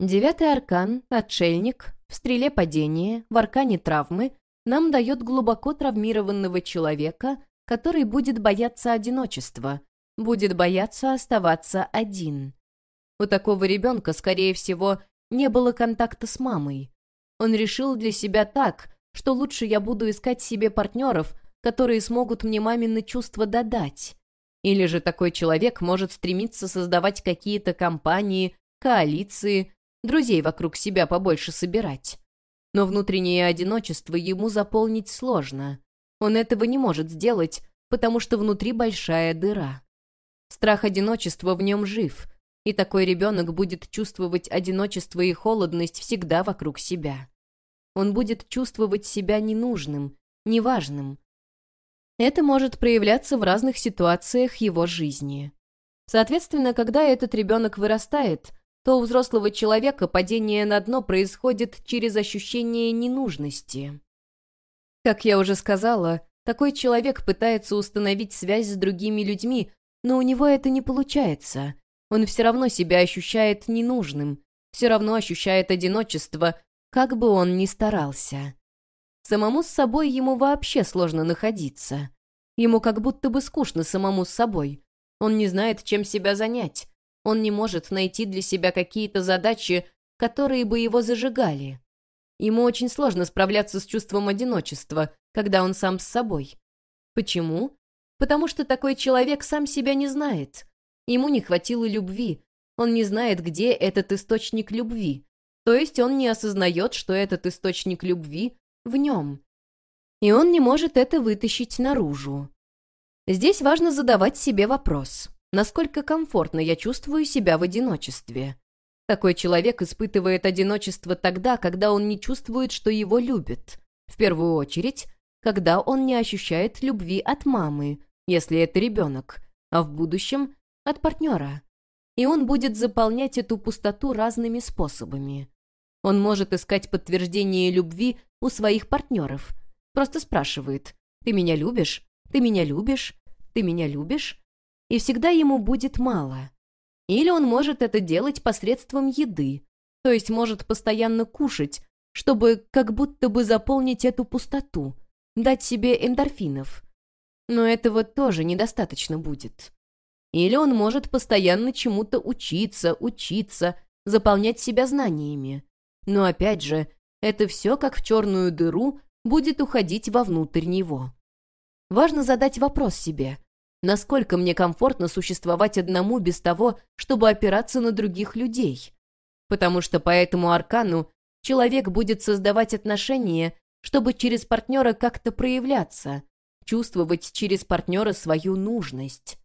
Девятый аркан, отшельник, в стреле падения, в аркане травмы нам дает глубоко травмированного человека, который будет бояться одиночества, будет бояться оставаться один. У такого ребенка, скорее всего, не было контакта с мамой. Он решил для себя так, что лучше я буду искать себе партнеров, которые смогут мне мамины чувства додать. Или же такой человек может стремиться создавать какие-то компании, коалиции, друзей вокруг себя побольше собирать. Но внутреннее одиночество ему заполнить сложно. Он этого не может сделать, потому что внутри большая дыра. Страх одиночества в нем жив, и такой ребенок будет чувствовать одиночество и холодность всегда вокруг себя. Он будет чувствовать себя ненужным, неважным. Это может проявляться в разных ситуациях его жизни. Соответственно, когда этот ребенок вырастает, то у взрослого человека падение на дно происходит через ощущение ненужности. Как я уже сказала, такой человек пытается установить связь с другими людьми, но у него это не получается. Он все равно себя ощущает ненужным, все равно ощущает одиночество, как бы он ни старался. Самому с собой ему вообще сложно находиться. Ему как будто бы скучно самому с собой. Он не знает, чем себя занять. Он не может найти для себя какие-то задачи, которые бы его зажигали. Ему очень сложно справляться с чувством одиночества, когда он сам с собой. Почему? Потому что такой человек сам себя не знает. Ему не хватило любви. Он не знает, где этот источник любви. То есть он не осознает, что этот источник любви в нем. И он не может это вытащить наружу. Здесь важно задавать себе вопрос. Насколько комфортно я чувствую себя в одиночестве? Такой человек испытывает одиночество тогда, когда он не чувствует, что его любят. В первую очередь, когда он не ощущает любви от мамы, если это ребенок, а в будущем — от партнера. И он будет заполнять эту пустоту разными способами. Он может искать подтверждение любви у своих партнеров. Просто спрашивает «Ты меня любишь? Ты меня любишь? Ты меня любишь?» И всегда ему будет мало. Или он может это делать посредством еды, то есть может постоянно кушать, чтобы как будто бы заполнить эту пустоту, дать себе эндорфинов. Но этого тоже недостаточно будет. Или он может постоянно чему-то учиться, учиться, заполнять себя знаниями. Но опять же, это все, как в черную дыру, будет уходить вовнутрь него. Важно задать вопрос себе, насколько мне комфортно существовать одному без того, чтобы опираться на других людей. Потому что по этому аркану человек будет создавать отношения, чтобы через партнера как-то проявляться, чувствовать через партнера свою нужность.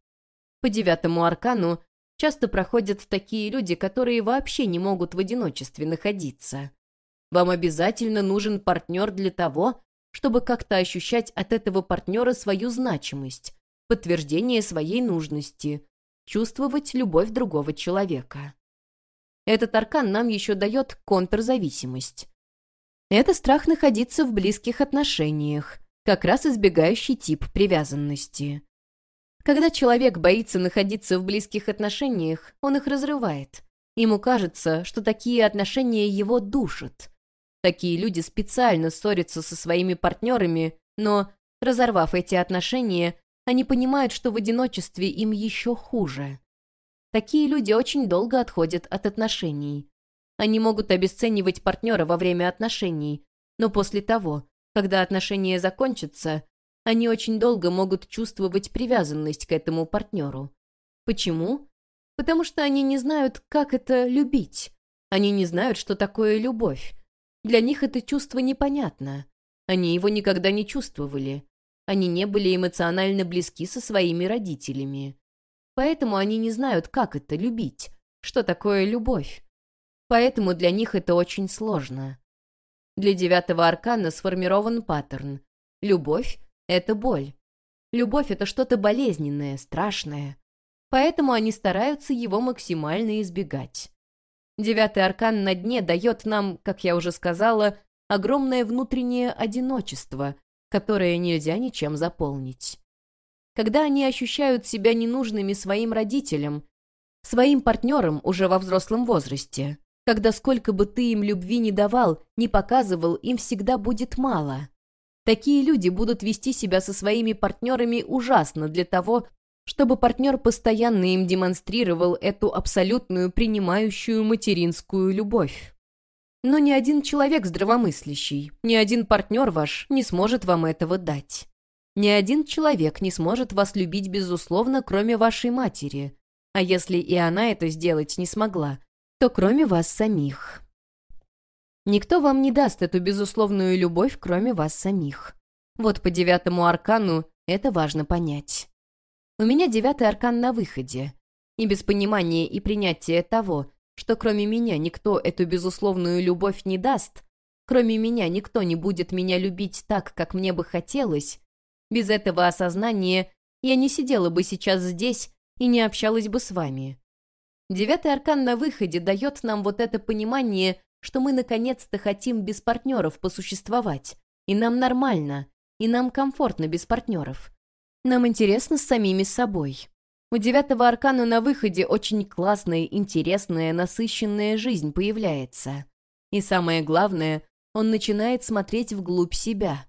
По девятому аркану часто проходят такие люди, которые вообще не могут в одиночестве находиться. Вам обязательно нужен партнер для того, чтобы как-то ощущать от этого партнера свою значимость, подтверждение своей нужности, чувствовать любовь другого человека. Этот аркан нам еще дает контрзависимость. Это страх находиться в близких отношениях, как раз избегающий тип привязанности. Когда человек боится находиться в близких отношениях, он их разрывает. Ему кажется, что такие отношения его душат. Такие люди специально ссорятся со своими партнерами, но, разорвав эти отношения, они понимают, что в одиночестве им еще хуже. Такие люди очень долго отходят от отношений. Они могут обесценивать партнера во время отношений, но после того, когда отношения закончатся, они очень долго могут чувствовать привязанность к этому партнеру. Почему? Потому что они не знают, как это любить. Они не знают, что такое любовь. Для них это чувство непонятно. Они его никогда не чувствовали. Они не были эмоционально близки со своими родителями. Поэтому они не знают, как это любить, что такое любовь. Поэтому для них это очень сложно. Для девятого аркана сформирован паттерн. Любовь — это боль. Любовь — это что-то болезненное, страшное. Поэтому они стараются его максимально избегать. Девятый аркан на дне дает нам, как я уже сказала, огромное внутреннее одиночество, которое нельзя ничем заполнить. Когда они ощущают себя ненужными своим родителям, своим партнерам уже во взрослом возрасте, когда сколько бы ты им любви не давал, не показывал, им всегда будет мало. Такие люди будут вести себя со своими партнерами ужасно для того, чтобы партнер постоянно им демонстрировал эту абсолютную принимающую материнскую любовь. Но ни один человек здравомыслящий, ни один партнер ваш не сможет вам этого дать. Ни один человек не сможет вас любить безусловно, кроме вашей матери. А если и она это сделать не смогла, то кроме вас самих. Никто вам не даст эту безусловную любовь, кроме вас самих. Вот по девятому аркану это важно понять. У меня девятый аркан на выходе. И без понимания и принятия того, что кроме меня никто эту безусловную любовь не даст, кроме меня никто не будет меня любить так, как мне бы хотелось, без этого осознания я не сидела бы сейчас здесь и не общалась бы с вами. Девятый аркан на выходе дает нам вот это понимание, что мы наконец-то хотим без партнеров посуществовать, и нам нормально, и нам комфортно без партнеров. Нам интересно с самими собой. У девятого аркана на выходе очень классная, интересная, насыщенная жизнь появляется. И самое главное, он начинает смотреть вглубь себя.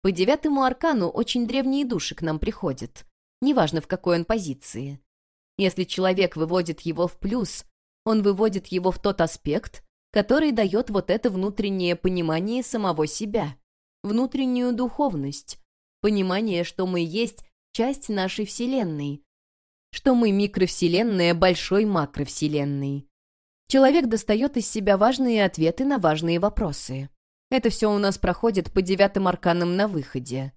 По девятому аркану очень древние души к нам приходят. Неважно, в какой он позиции. Если человек выводит его в плюс, он выводит его в тот аспект, который дает вот это внутреннее понимание самого себя, внутреннюю духовность, понимание, что мы есть часть нашей Вселенной, что мы микровселенная большой макровселенной. Человек достает из себя важные ответы на важные вопросы. Это все у нас проходит по девятым арканам на выходе.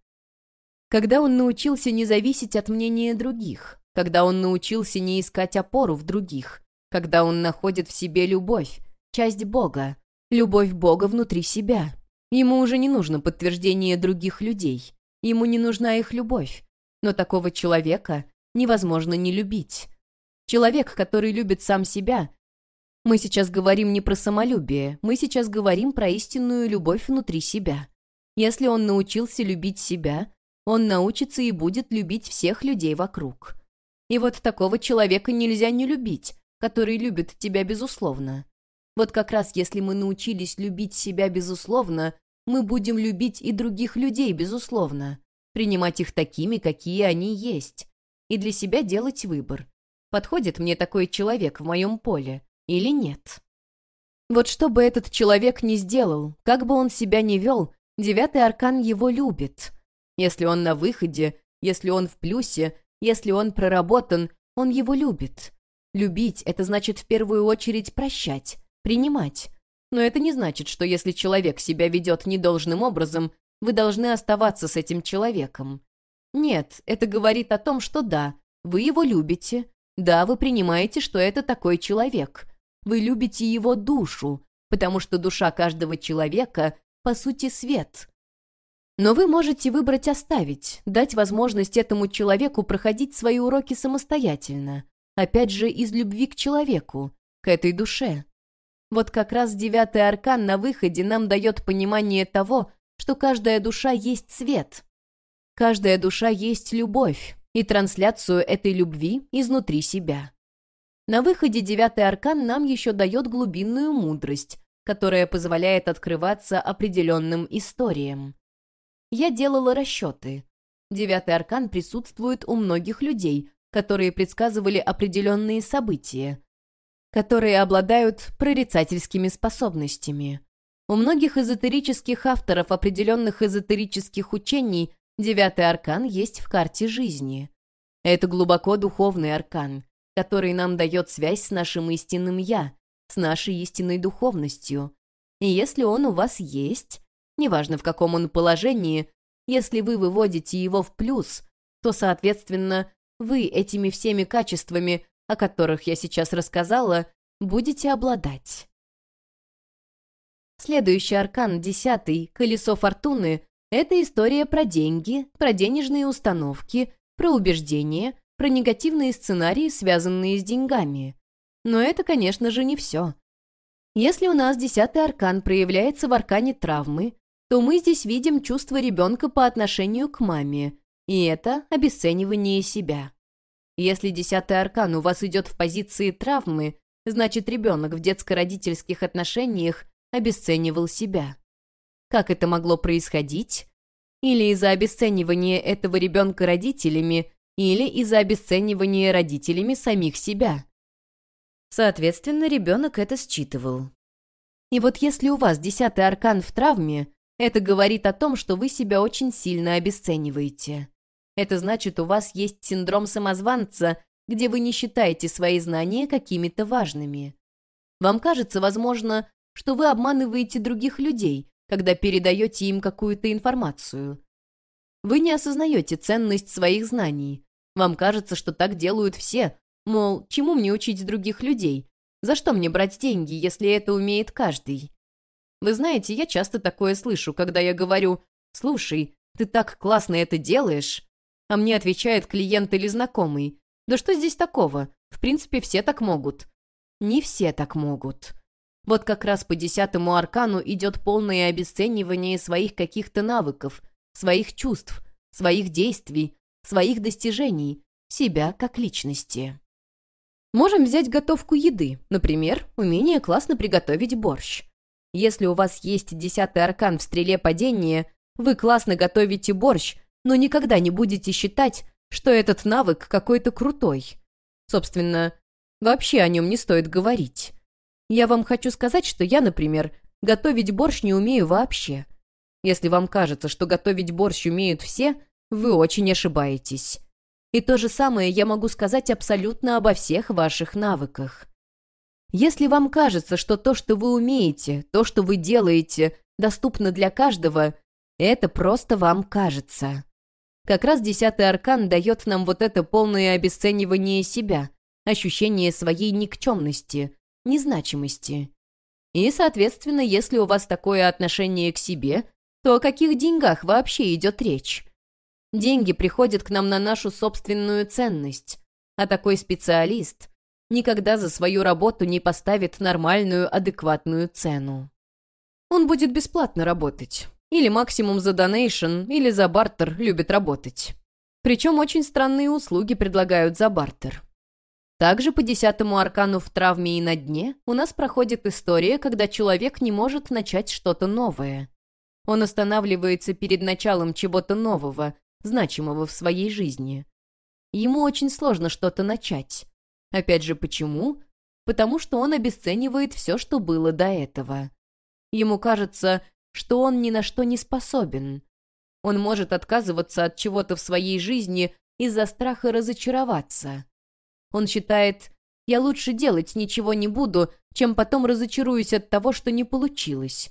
Когда он научился не зависеть от мнения других, когда он научился не искать опору в других, когда он находит в себе любовь, часть Бога, любовь Бога внутри себя. Ему уже не нужно подтверждение других людей, ему не нужна их любовь, но такого человека невозможно не любить. Человек, который любит сам себя, мы сейчас говорим не про самолюбие, мы сейчас говорим про истинную любовь внутри себя. Если он научился любить себя, он научится и будет любить всех людей вокруг. И вот такого человека нельзя не любить, который любит тебя безусловно. Вот как раз если мы научились любить себя безусловно, мы будем любить и других людей безусловно, принимать их такими, какие они есть, и для себя делать выбор. Подходит мне такой человек в моем поле или нет. Вот что бы этот человек ни сделал, как бы он себя ни вел, девятый аркан его любит. Если он на выходе, если он в плюсе, если он проработан, он его любит. Любить — это значит в первую очередь прощать, принимать. Но это не значит, что если человек себя ведет недолжным образом, вы должны оставаться с этим человеком. Нет, это говорит о том, что да, вы его любите, да, вы принимаете, что это такой человек, вы любите его душу, потому что душа каждого человека, по сути, свет. Но вы можете выбрать оставить, дать возможность этому человеку проходить свои уроки самостоятельно, опять же, из любви к человеку, к этой душе. Вот как раз девятый аркан на выходе нам дает понимание того, что каждая душа есть свет. Каждая душа есть любовь и трансляцию этой любви изнутри себя. На выходе девятый аркан нам еще дает глубинную мудрость, которая позволяет открываться определенным историям. Я делала расчеты. Девятый аркан присутствует у многих людей, которые предсказывали определенные события, которые обладают прорицательскими способностями. У многих эзотерических авторов определенных эзотерических учений девятый аркан есть в карте жизни. Это глубоко духовный аркан, который нам дает связь с нашим истинным «я», с нашей истинной духовностью. И если он у вас есть, неважно в каком он положении, если вы выводите его в плюс, то, соответственно, вы этими всеми качествами, о которых я сейчас рассказала, будете обладать. Следующий аркан, десятый, колесо фортуны, это история про деньги, про денежные установки, про убеждения, про негативные сценарии, связанные с деньгами. Но это, конечно же, не все. Если у нас десятый аркан проявляется в аркане травмы, то мы здесь видим чувство ребенка по отношению к маме, и это обесценивание себя. Если десятый аркан у вас идет в позиции травмы, Значит, ребенок в детско-родительских отношениях обесценивал себя. Как это могло происходить? Или из-за обесценивания этого ребенка родителями, или из-за обесценивания родителями самих себя. Соответственно, ребенок это считывал. И вот если у вас десятый аркан в травме, это говорит о том, что вы себя очень сильно обесцениваете. Это значит, у вас есть синдром самозванца, где вы не считаете свои знания какими-то важными. Вам кажется, возможно, что вы обманываете других людей, когда передаете им какую-то информацию. Вы не осознаете ценность своих знаний. Вам кажется, что так делают все, мол, чему мне учить других людей? За что мне брать деньги, если это умеет каждый? Вы знаете, я часто такое слышу, когда я говорю «Слушай, ты так классно это делаешь», а мне отвечает клиент или знакомый «Да что здесь такого? В принципе, все так могут». Не все так могут. Вот как раз по десятому аркану идет полное обесценивание своих каких-то навыков, своих чувств, своих действий, своих достижений, себя как личности. Можем взять готовку еды, например, умение классно приготовить борщ. Если у вас есть десятый аркан в стреле падения, вы классно готовите борщ, но никогда не будете считать, что этот навык какой-то крутой. Собственно, вообще о нем не стоит говорить. Я вам хочу сказать, что я, например, готовить борщ не умею вообще. Если вам кажется, что готовить борщ умеют все, вы очень ошибаетесь. И то же самое я могу сказать абсолютно обо всех ваших навыках. Если вам кажется, что то, что вы умеете, то, что вы делаете, доступно для каждого, это просто вам кажется. Как раз десятый аркан дает нам вот это полное обесценивание себя, ощущение своей никчемности, незначимости. И, соответственно, если у вас такое отношение к себе, то о каких деньгах вообще идет речь? Деньги приходят к нам на нашу собственную ценность, а такой специалист никогда за свою работу не поставит нормальную, адекватную цену. Он будет бесплатно работать. Или максимум за донейшн, или за бартер любит работать. Причем очень странные услуги предлагают за бартер. Также по десятому аркану в травме и на дне у нас проходит история, когда человек не может начать что-то новое. Он останавливается перед началом чего-то нового, значимого в своей жизни. Ему очень сложно что-то начать. Опять же, почему? Потому что он обесценивает все, что было до этого. Ему кажется, что он ни на что не способен. Он может отказываться от чего-то в своей жизни из-за страха разочароваться. Он считает, я лучше делать ничего не буду, чем потом разочаруюсь от того, что не получилось.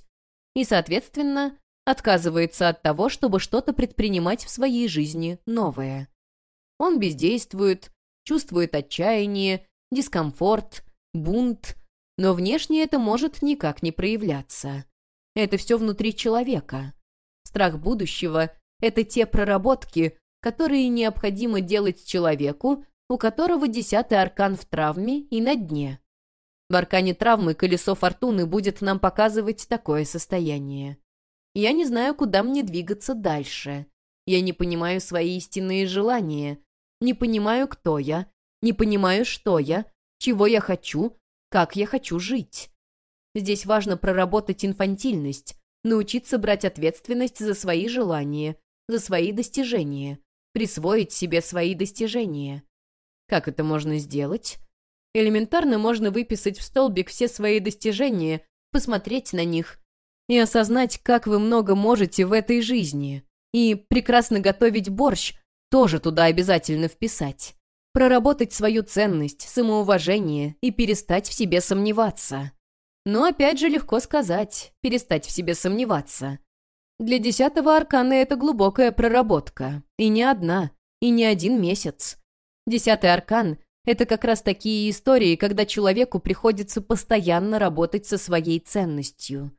И, соответственно, отказывается от того, чтобы что-то предпринимать в своей жизни новое. Он бездействует, чувствует отчаяние, дискомфорт, бунт, но внешне это может никак не проявляться. Это все внутри человека. Страх будущего — это те проработки, которые необходимо делать человеку, у которого десятый аркан в травме и на дне. В аркане травмы колесо фортуны будет нам показывать такое состояние. Я не знаю, куда мне двигаться дальше. Я не понимаю свои истинные желания. Не понимаю, кто я. Не понимаю, что я, чего я хочу, как я хочу жить. Здесь важно проработать инфантильность, научиться брать ответственность за свои желания, за свои достижения, присвоить себе свои достижения. Как это можно сделать? Элементарно можно выписать в столбик все свои достижения, посмотреть на них и осознать, как вы много можете в этой жизни. И прекрасно готовить борщ тоже туда обязательно вписать. Проработать свою ценность, самоуважение и перестать в себе сомневаться. Но опять же легко сказать, перестать в себе сомневаться. Для десятого аркана это глубокая проработка. И не одна, и не один месяц. Десятый аркан — это как раз такие истории, когда человеку приходится постоянно работать со своей ценностью.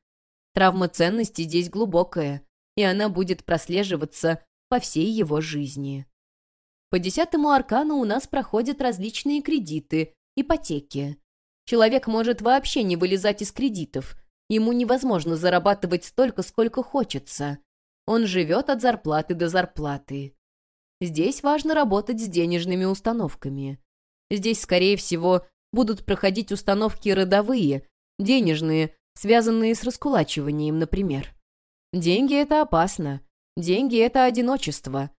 Травма ценности здесь глубокая, и она будет прослеживаться по всей его жизни. По десятому аркану у нас проходят различные кредиты, ипотеки. Человек может вообще не вылезать из кредитов. Ему невозможно зарабатывать столько, сколько хочется. Он живет от зарплаты до зарплаты. Здесь важно работать с денежными установками. Здесь, скорее всего, будут проходить установки родовые, денежные, связанные с раскулачиванием, например. Деньги — это опасно. Деньги — это одиночество.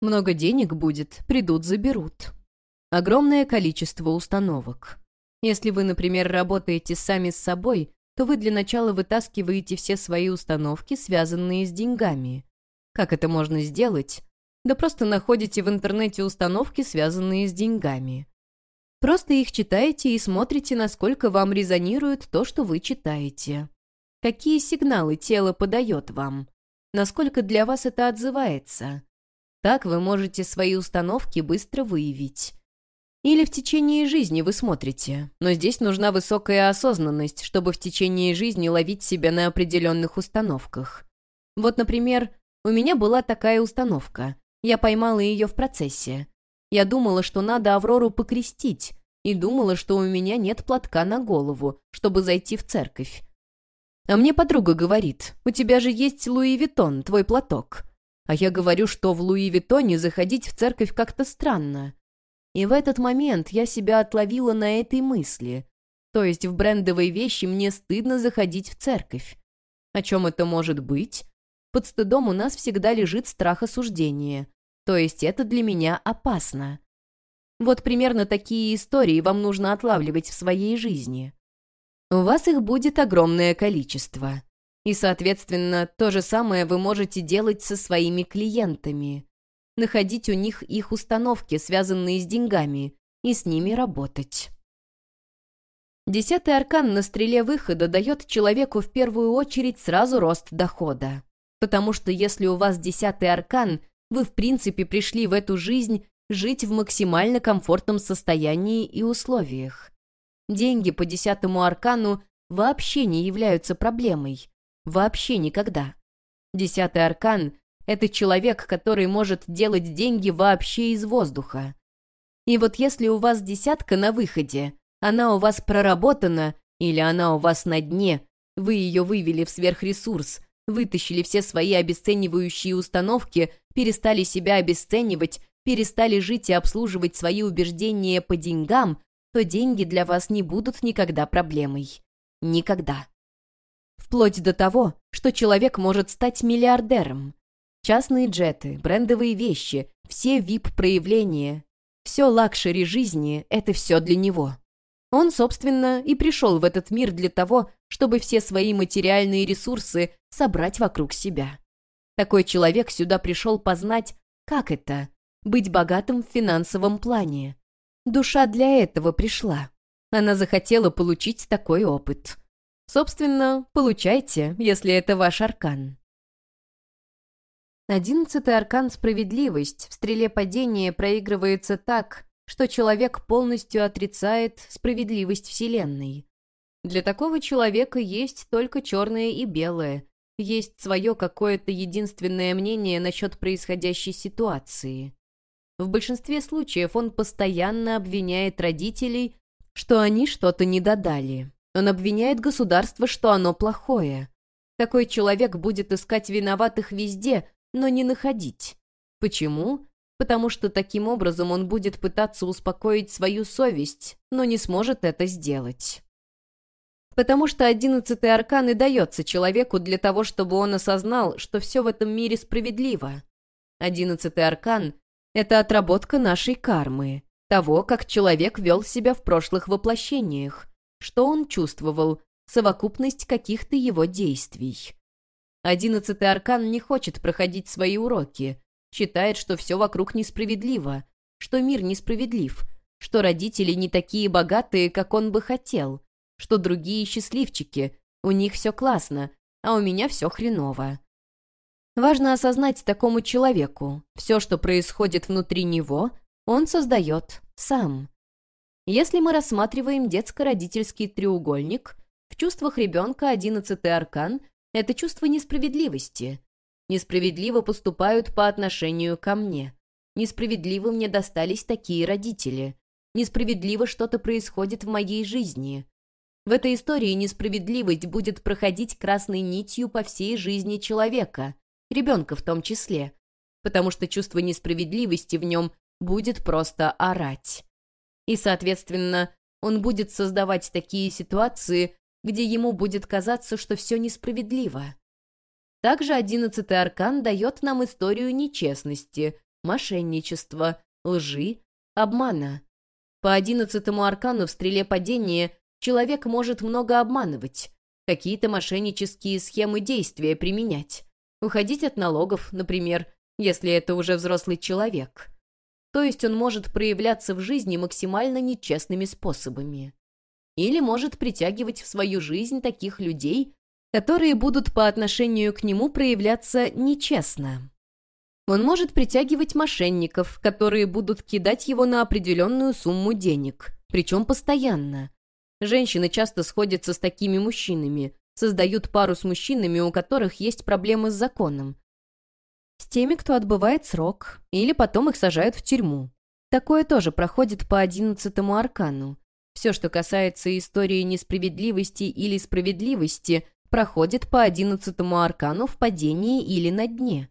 Много денег будет, придут, заберут. Огромное количество установок. Если вы, например, работаете сами с собой, то вы для начала вытаскиваете все свои установки, связанные с деньгами. Как это можно сделать? Да просто находите в интернете установки, связанные с деньгами. Просто их читаете и смотрите, насколько вам резонирует то, что вы читаете. Какие сигналы тело подает вам? Насколько для вас это отзывается? Так вы можете свои установки быстро выявить. Или в течение жизни вы смотрите, но здесь нужна высокая осознанность, чтобы в течение жизни ловить себя на определенных установках. Вот, например, у меня была такая установка. Я поймала ее в процессе. Я думала, что надо Аврору покрестить, и думала, что у меня нет платка на голову, чтобы зайти в церковь. А мне подруга говорит, у тебя же есть Луи Виттон, твой платок. А я говорю, что в Луи Виттоне заходить в церковь как-то странно. И в этот момент я себя отловила на этой мысли. То есть в брендовые вещи мне стыдно заходить в церковь. О чем это может быть? Под стыдом у нас всегда лежит страх осуждения. То есть это для меня опасно. Вот примерно такие истории вам нужно отлавливать в своей жизни. У вас их будет огромное количество. И, соответственно, то же самое вы можете делать со своими клиентами. Находить у них их установки, связанные с деньгами, и с ними работать. Десятый аркан на стреле выхода дает человеку в первую очередь сразу рост дохода. Потому что если у вас десятый аркан, вы в принципе пришли в эту жизнь жить в максимально комфортном состоянии и условиях. Деньги по десятому аркану вообще не являются проблемой. Вообще никогда. Десятый аркан — это человек, который может делать деньги вообще из воздуха. И вот если у вас десятка на выходе, она у вас проработана или она у вас на дне, вы ее вывели в сверхресурс, вытащили все свои обесценивающие установки, перестали себя обесценивать, перестали жить и обслуживать свои убеждения по деньгам, то деньги для вас не будут никогда проблемой. Никогда. Вплоть до того, что человек может стать миллиардером. Частные джеты, брендовые вещи, все VIP-проявления, все luxury жизни — это все для него. Он, собственно, и пришел в этот мир для того, чтобы все свои материальные ресурсы собрать вокруг себя. Такой человек сюда пришел познать, как это — быть богатым в финансовом плане. Душа для этого пришла. Она захотела получить такой опыт. Собственно, получайте, если это ваш аркан. Одиннадцатый аркан «Справедливость» в стреле падения проигрывается так, что человек полностью отрицает справедливость Вселенной. Для такого человека есть только черное и белое, есть свое какое-то единственное мнение насчет происходящей ситуации. В большинстве случаев он постоянно обвиняет родителей, что они что-то не додали. Он обвиняет государство, что оно плохое. Такой человек будет искать виноватых везде, но не находить. Почему? Потому что таким образом он будет пытаться успокоить свою совесть, но не сможет это сделать. Потому что одиннадцатый аркан и дается человеку для того, чтобы он осознал, что все в этом мире справедливо. Одиннадцатый аркан — это отработка нашей кармы, того, как человек вел себя в прошлых воплощениях, что он чувствовал, совокупность каких-то его действий. Одиннадцатый аркан не хочет проходить свои уроки, считает, что все вокруг несправедливо, что мир несправедлив, что родители не такие богатые, как он бы хотел, что другие счастливчики, у них все классно, а у меня все хреново. Важно осознать такому человеку, все, что происходит внутри него, он создает сам. Если мы рассматриваем детско-родительский треугольник, в чувствах ребенка одиннадцатый аркан — это чувство несправедливости. Несправедливо поступают по отношению ко мне. Несправедливо мне достались такие родители. Несправедливо что-то происходит в моей жизни. В этой истории несправедливость будет проходить красной нитью по всей жизни человека, ребенка в том числе, потому что чувство несправедливости в нем будет просто орать. И, соответственно, Он будет создавать такие ситуации, где ему будет казаться, что все несправедливо. Также одиннадцатый аркан дает нам историю нечестности, мошенничества, лжи, обмана. По одиннадцатому аркану в стреле падения человек может много обманывать, какие-то мошеннические схемы действия применять, уходить от налогов, например, если это уже взрослый человек. То есть он может проявляться в жизни максимально нечестными способами. Или может притягивать в свою жизнь таких людей, которые будут по отношению к нему проявляться нечестно. Он может притягивать мошенников, которые будут кидать его на определенную сумму денег, причем постоянно. Женщины часто сходятся с такими мужчинами, создают пару с мужчинами, у которых есть проблемы с законом. С теми, кто отбывает срок, или потом их сажают в тюрьму. Такое тоже проходит по одиннадцатому аркану. Все, что касается истории несправедливости или справедливости, проходит по одиннадцатому аркану в падении или на дне.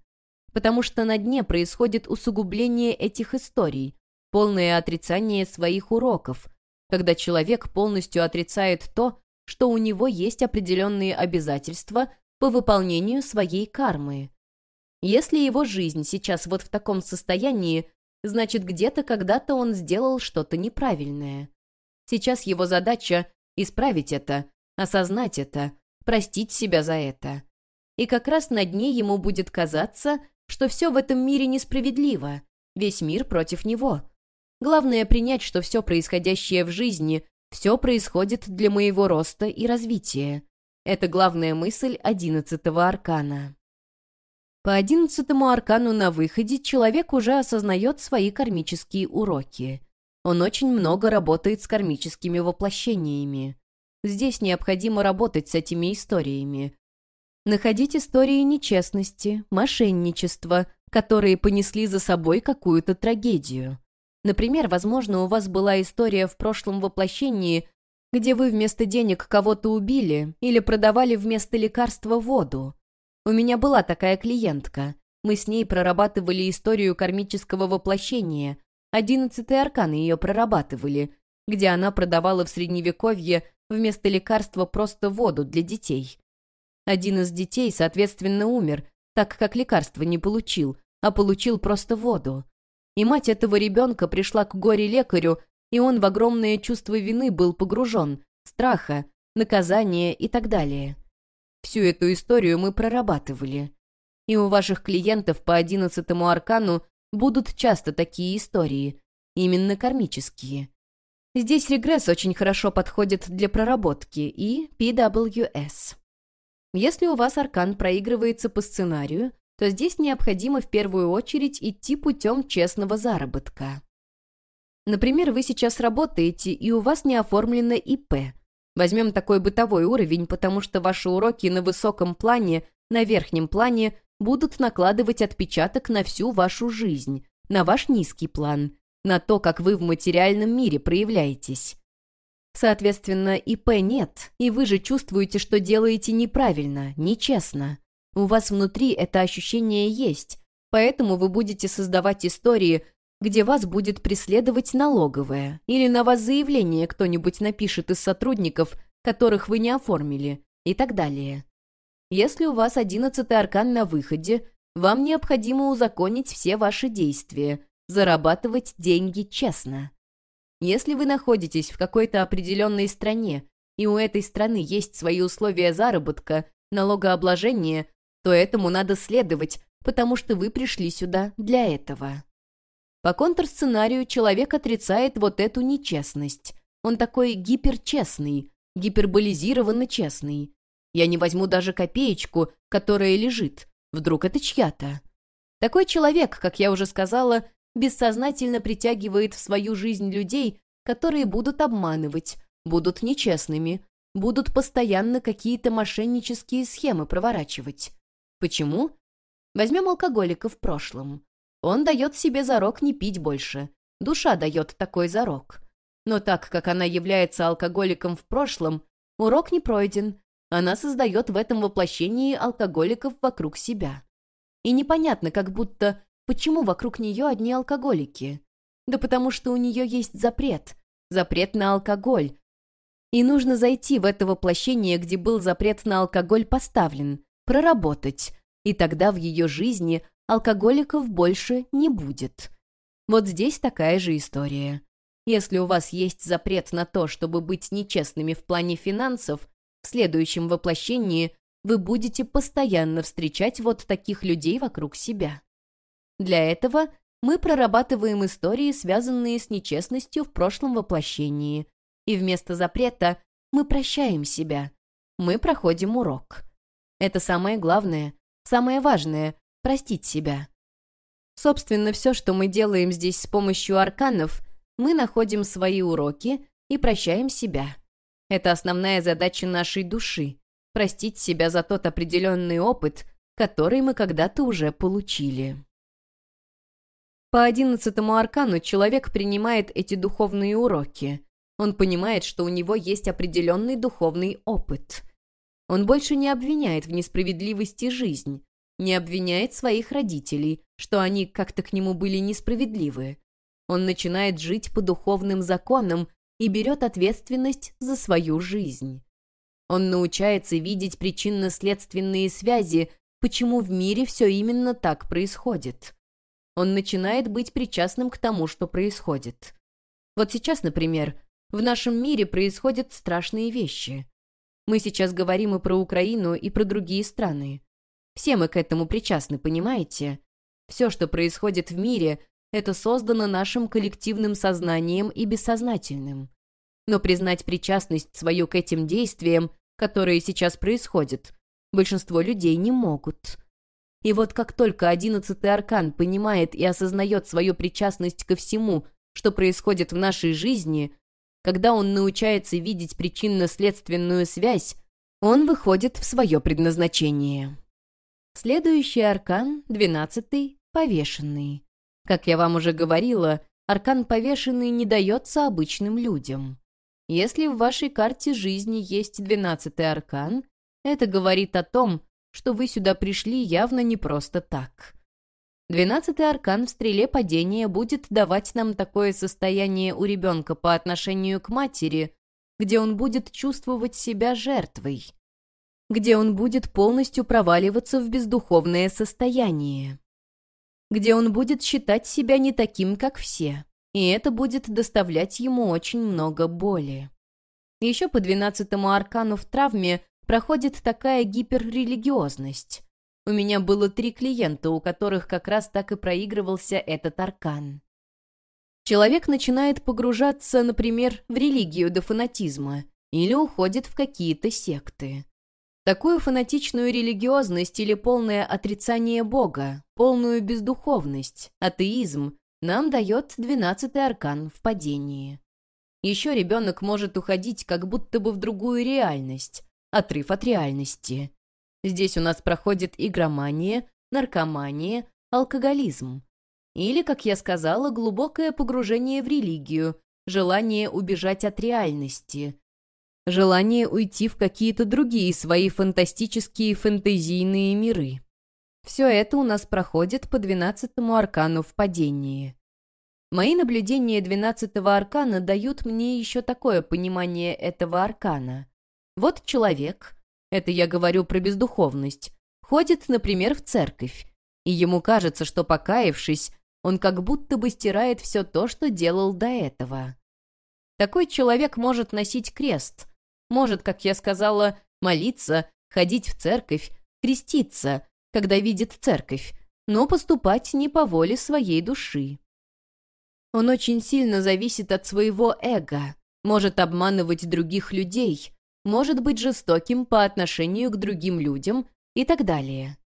Потому что на дне происходит усугубление этих историй, полное отрицание своих уроков, когда человек полностью отрицает то, что у него есть определенные обязательства по выполнению своей кармы. Если его жизнь сейчас вот в таком состоянии, значит, где-то когда-то он сделал что-то неправильное. Сейчас его задача — исправить это, осознать это, простить себя за это. И как раз на дне ему будет казаться, что все в этом мире несправедливо, весь мир против него. Главное принять, что все происходящее в жизни, все происходит для моего роста и развития. Это главная мысль одиннадцатого аркана. По одиннадцатому аркану на выходе человек уже осознает свои кармические уроки. Он очень много работает с кармическими воплощениями. Здесь необходимо работать с этими историями. Находить истории нечестности, мошенничества, которые понесли за собой какую-то трагедию. Например, возможно, у вас была история в прошлом воплощении, где вы вместо денег кого-то убили или продавали вместо лекарства воду. У меня была такая клиентка. Мы с ней прорабатывали историю кармического воплощения, Одиннадцатый аркан ее прорабатывали, где она продавала в Средневековье вместо лекарства просто воду для детей. Один из детей, соответственно, умер, так как лекарства не получил, а получил просто воду. И мать этого ребенка пришла к горе-лекарю, и он в огромное чувство вины был погружен, страха, наказания и так далее. Всю эту историю мы прорабатывали. И у ваших клиентов по одиннадцатому аркану будут часто такие истории, именно кармические. Здесь регресс очень хорошо подходит для проработки и PWS. Если у вас аркан проигрывается по сценарию, то здесь необходимо в первую очередь идти путем честного заработка. Например, вы сейчас работаете, и у вас не оформлено ИП. Возьмем такой бытовой уровень, потому что ваши уроки на высоком плане, на верхнем плане будут накладывать отпечаток на всю вашу жизнь, на ваш низкий план, на то, как вы в материальном мире проявляетесь. Соответственно, ИП нет, и вы же чувствуете, что делаете неправильно, нечестно. У вас внутри это ощущение есть, поэтому вы будете создавать истории, где вас будет преследовать налоговая, или на вас заявление кто-нибудь напишет из сотрудников, которых вы не оформили, и так далее. Если у вас одиннадцатый аркан на выходе, вам необходимо узаконить все ваши действия, зарабатывать деньги честно. Если вы находитесь в какой-то определенной стране, и у этой страны есть свои условия заработка, налогообложения, то этому надо следовать, потому что вы пришли сюда для этого. По контрсценарию человек отрицает вот эту нечестность. Он такой гиперчестный, гиперболизированно честный. Я не возьму даже копеечку, которая лежит. Вдруг это чья-то. Такой человек, как я уже сказала, бессознательно притягивает в свою жизнь людей, которые будут обманывать, будут нечестными, будут постоянно какие-то мошеннические схемы проворачивать. Почему? Возьмем алкоголика в прошлом. Он дает себе зарок не пить больше. Душа дает такой зарок. Но так как она является алкоголиком в прошлом, урок не пройден, она создает в этом воплощении алкоголиков вокруг себя. И непонятно, как будто, почему вокруг нее одни алкоголики. Да потому что у нее есть запрет. запрет на алкоголь. И нужно зайти в это воплощение, где был запрет на алкоголь поставлен, проработать, и тогда в ее жизни алкоголиков больше не будет. Вот здесь такая же история. Если у вас есть запрет на то, чтобы быть нечестными в плане финансов, в следующем воплощении вы будете постоянно встречать вот таких людей вокруг себя. Для этого мы прорабатываем истории, связанные с нечестностью в прошлом воплощении, и вместо запрета мы прощаем себя. Мы проходим урок. Это самое главное, самое важное — простить себя. Собственно, все, что мы делаем здесь с помощью арканов, мы находим свои уроки и прощаем себя. Это основная задача нашей души — простить себя за тот определенный опыт, который мы когда-то уже получили. По одиннадцатому аркану человек принимает эти духовные уроки. Он понимает, что у него есть определенный духовный опыт. Он больше не обвиняет в несправедливости жизнь, не обвиняет своих родителей, что они как-то к нему были несправедливы. Он начинает жить по духовным законам и берет ответственность за свою жизнь. Он научается видеть причинно-следственные связи, почему в мире все именно так происходит. Он начинает быть причастным к тому, что происходит. Вот сейчас, например, в нашем мире происходят страшные вещи. Мы сейчас говорим и про Украину, и про другие страны. Все мы к этому причастны, понимаете? Все, что происходит в мире, это создано нашим коллективным сознанием и бессознательным. Но признать причастность свою к этим действиям, которые сейчас происходят, большинство людей не могут. И вот как только одиннадцатый аркан понимает и осознает свою причастность ко всему, что происходит в нашей жизни, когда он научается видеть причинно-следственную связь, он выходит в свое предназначение. Следующий аркан, двенадцатый, повешенный. Как я вам уже говорила, аркан повешенный не дается обычным людям. Если в вашей карте жизни есть двенадцатый аркан, это говорит о том, что вы сюда пришли явно не просто так. Двенадцатый аркан в стреле падения будет давать нам такое состояние у ребенка по отношению к матери, где он будет чувствовать себя жертвой, где он будет полностью проваливаться в бездуховное состояние, где он будет считать себя не таким, как все, и это будет доставлять ему очень много боли. Еще по двенадцатому аркану в травме проходит такая гиперрелигиозность. У меня было три клиента, у которых как раз так и проигрывался этот аркан. Человек начинает погружаться, например, в религию до фанатизма или уходит в какие-то секты. Такую фанатичную религиозность или полное отрицание Бога, полную бездуховность, атеизм нам дает двенадцатый аркан в падении. Еще ребенок может уходить как будто бы в другую реальность, отрыв от реальности. Здесь у нас проходит игромания, наркомания, алкоголизм. Или, как я сказала, глубокое погружение в религию, желание убежать от реальности, желание уйти в какие-то другие свои фантастические фэнтезийные миры. Все это у нас проходит по двенадцатому аркану в падении. Мои наблюдения двенадцатого аркана дают мне еще такое понимание этого аркана. Вот человек, это я говорю про бездуховность, ходит, например, в церковь, и ему кажется, что, покаявшись, он как будто бы стирает все то, что делал до этого. Такой человек может носить крест – может, как я сказала, молиться, ходить в церковь, креститься, когда видит церковь, но поступать не по воле своей души. Он очень сильно зависит от своего эго, может обманывать других людей, может быть жестоким по отношению к другим людям и так далее.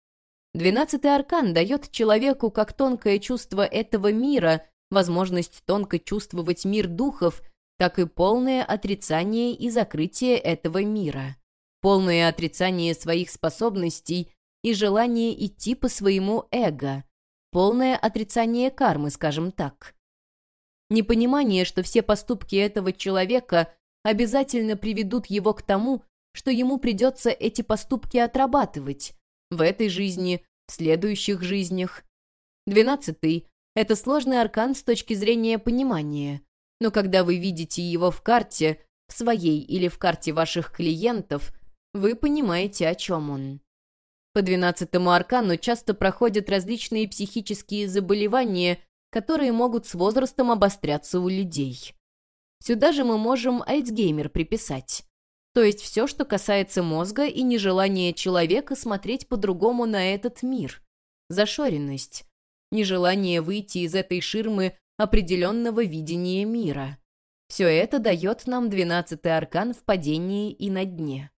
Двенадцатый аркан дает человеку как тонкое чувство этого мира, возможность тонко чувствовать мир духов так и полное отрицание и закрытие этого мира, полное отрицание своих способностей и желание идти по своему эго, полное отрицание кармы, скажем так. Непонимание, что все поступки этого человека обязательно приведут его к тому, что ему придется эти поступки отрабатывать в этой жизни, в следующих жизнях. Двенадцатый — это сложный аркан с точки зрения понимания. Но когда вы видите его в карте, в своей или в карте ваших клиентов, вы понимаете, о чем он. По двенадцатому аркану часто проходят различные психические заболевания, которые могут с возрастом обостряться у людей. Сюда же мы можем Альцгеймер приписать. То есть все, что касается мозга и нежелание человека смотреть по-другому на этот мир. Зашоренность. Нежелание выйти из этой ширмы определенного видения мира. Все это дает нам двенадцатый аркан в падении и на дне.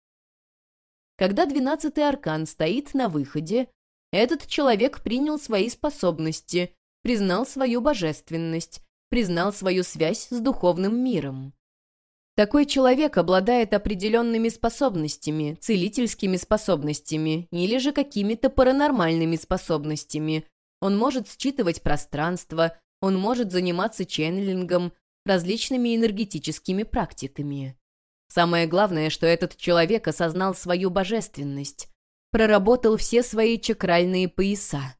Когда двенадцатый аркан стоит на выходе, этот человек принял свои способности, признал свою божественность, признал свою связь с духовным миром. Такой человек обладает определенными способностями, целительскими способностями или же какими-то паранормальными способностями. Он может считывать пространство, он может заниматься ченнелингом, различными энергетическими практиками. Самое главное, что этот человек осознал свою божественность, проработал все свои чакральные пояса.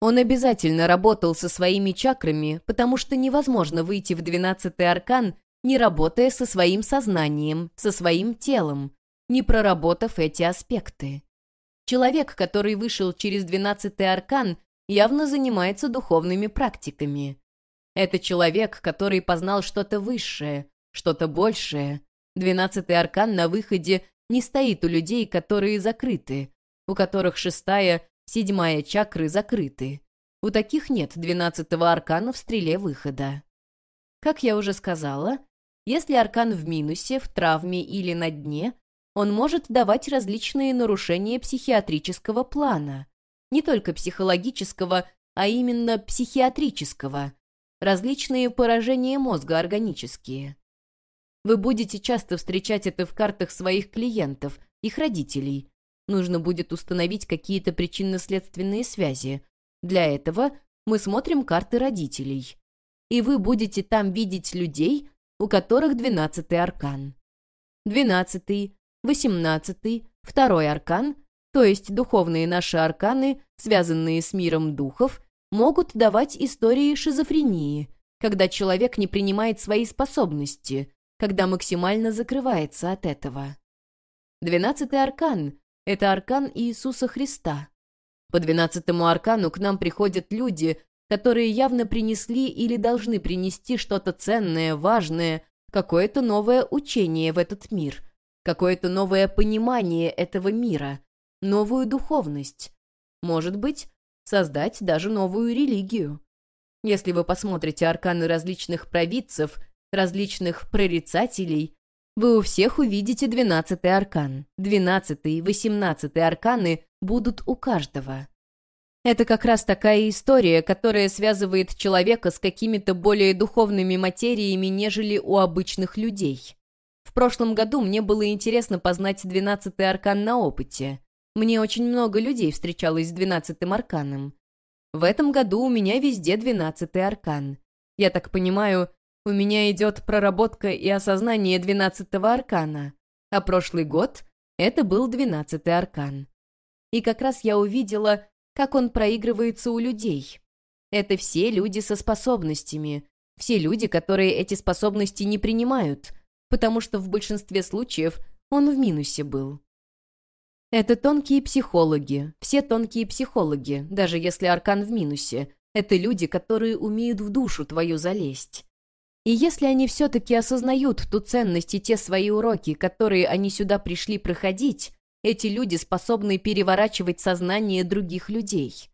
Он обязательно работал со своими чакрами, потому что невозможно выйти в двенадцатый аркан, не работая со своим сознанием, со своим телом, не проработав эти аспекты. Человек, который вышел через двенадцатый аркан, явно занимается духовными практиками. Это человек, который познал что-то высшее, что-то большее, Двенадцатый аркан на выходе не стоит у людей, которые закрыты, у которых шестая, седьмая чакры закрыты. У таких нет двенадцатого аркана в стреле выхода. Как я уже сказала, если аркан в минусе, в травме или на дне, он может давать различные нарушения психиатрического плана. Не только психологического, а именно психиатрического. Различные поражения мозга органические. Вы будете часто встречать это в картах своих клиентов, их родителей. Нужно будет установить какие-то причинно-следственные связи. Для этого мы смотрим карты родителей. И вы будете там видеть людей, у которых двенадцатый аркан. Двенадцатый, восемнадцатый, второй аркан, то есть духовные наши арканы, связанные с миром духов, могут давать истории шизофрении, когда человек не принимает свои способности, когда максимально закрывается от этого. Двенадцатый аркан — это аркан Иисуса Христа. По двенадцатому аркану к нам приходят люди, которые явно принесли или должны принести что-то ценное, важное, какое-то новое учение в этот мир, какое-то новое понимание этого мира, новую духовность. Может быть, создать даже новую религию. Если вы посмотрите арканы различных провидцев — различных прорицателей, вы у всех увидите двенадцатый аркан. Двенадцатый и восемнадцатый арканы будут у каждого. Это как раз такая история, которая связывает человека с какими-то более духовными материями, нежели у обычных людей. В прошлом году мне было интересно познать двенадцатый аркан на опыте. Мне очень много людей встречалось с двенадцатым арканом. В этом году у меня везде двенадцатый аркан. Я так понимаю, у меня идет проработка и осознание двенадцатого аркана, а прошлый год это был двенадцатый аркан. И как раз я увидела, как он проигрывается у людей. Это все люди со способностями, все люди, которые эти способности не принимают, потому что в большинстве случаев он в минусе был. Это тонкие психологи, все тонкие психологи, даже если аркан в минусе. Это люди, которые умеют в душу твою залезть. И если они все-таки осознают ту ценность и те свои уроки, которые они сюда пришли проходить, эти люди способны переворачивать сознание других людей.